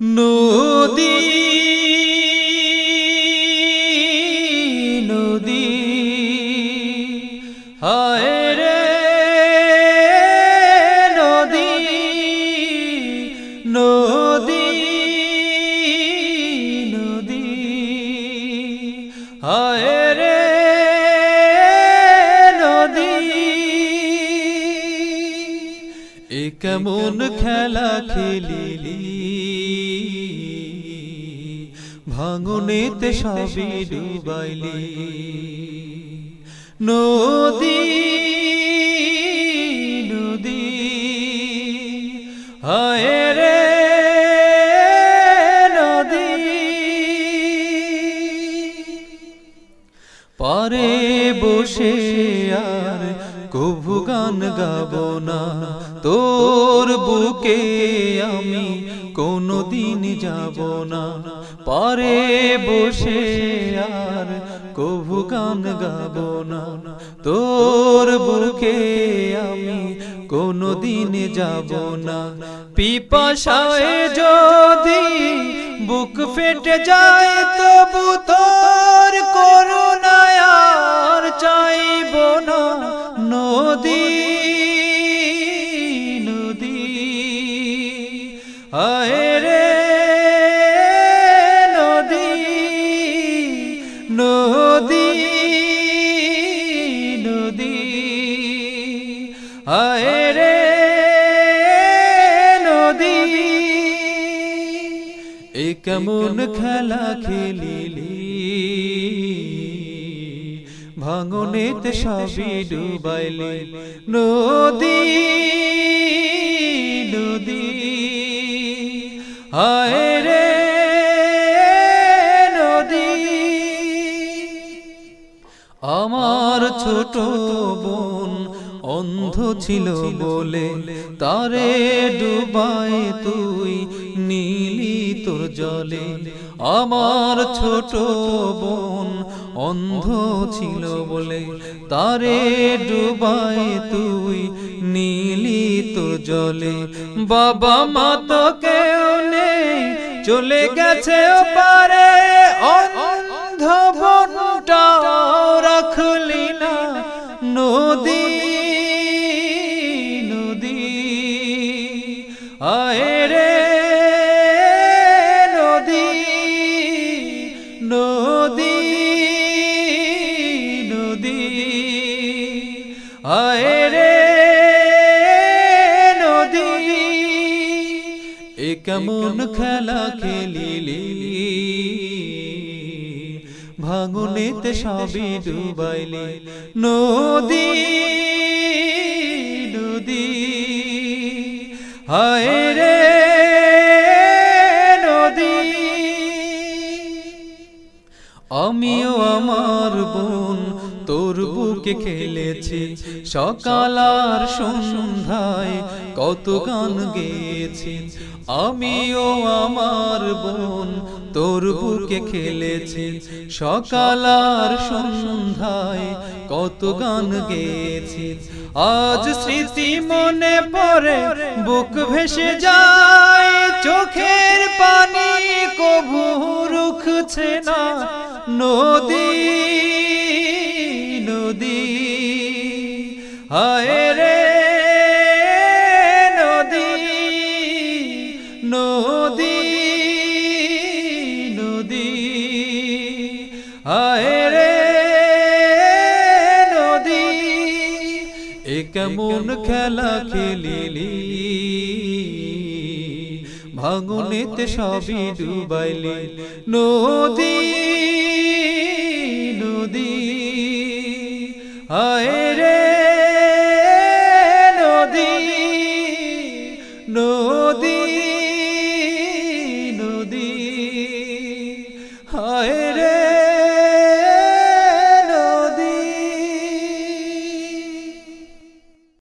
নদী নদী হায় এ কেমন খেলা খেলিলি ভাঙনেতে সবই ডুবাইলি নদী নদী হায় রে নদী পারে বসে আর কভু গান গাব না। তোর বুকে আমি কোনো দিন যাব না। পারে বসে আর কভু গান গাব না। তোর বুকে আমি কোনো দিন যাব না। পিপাসায় যদি বুক ফেটে যায়, তবু তোর করুণায় আয় রে নদী নদী নদী। আয় রে নদী। এ কেমন খেলা খেলিলি। ভাঙনেতে সবই ডুবাইলি। নদী নদী। হায় রে নদী। আমার ছোট বোন অন্ধ ছিল বলে তারে ডুবাই তুই নীলি তোর জলে। আমার ছোট বোন অন্ধ ছিল বলে তারে ডুবাই তুই নীলি তোর জলে। বাবা মা তো কেউ নেই চলে গেছে পারে অন্ধ কেমন খেলা খেলিলি? ভাঙনেতে সবই ডুবাইলি। নদী নদী হায় রে নদী। আমিও আমার বোন তোর বুকে খেলেছি। সকাল আর সন্ধ্যায় কত গান গেয়েছি। আমিও আমার বোন তোর বুকে খেলেছি। সকাল আর সন্ধ্যায় কত গান গেয়েছি। আজ স্মৃতি মনে পড়ে, বুক ভেসে যায়। চোখের পানি কভু রুখছে না। নদী রে নদী এক মন খেলা খেলিলি। ভাঙনেতে সবই ডুবাইলি। নদী নদী আয় রে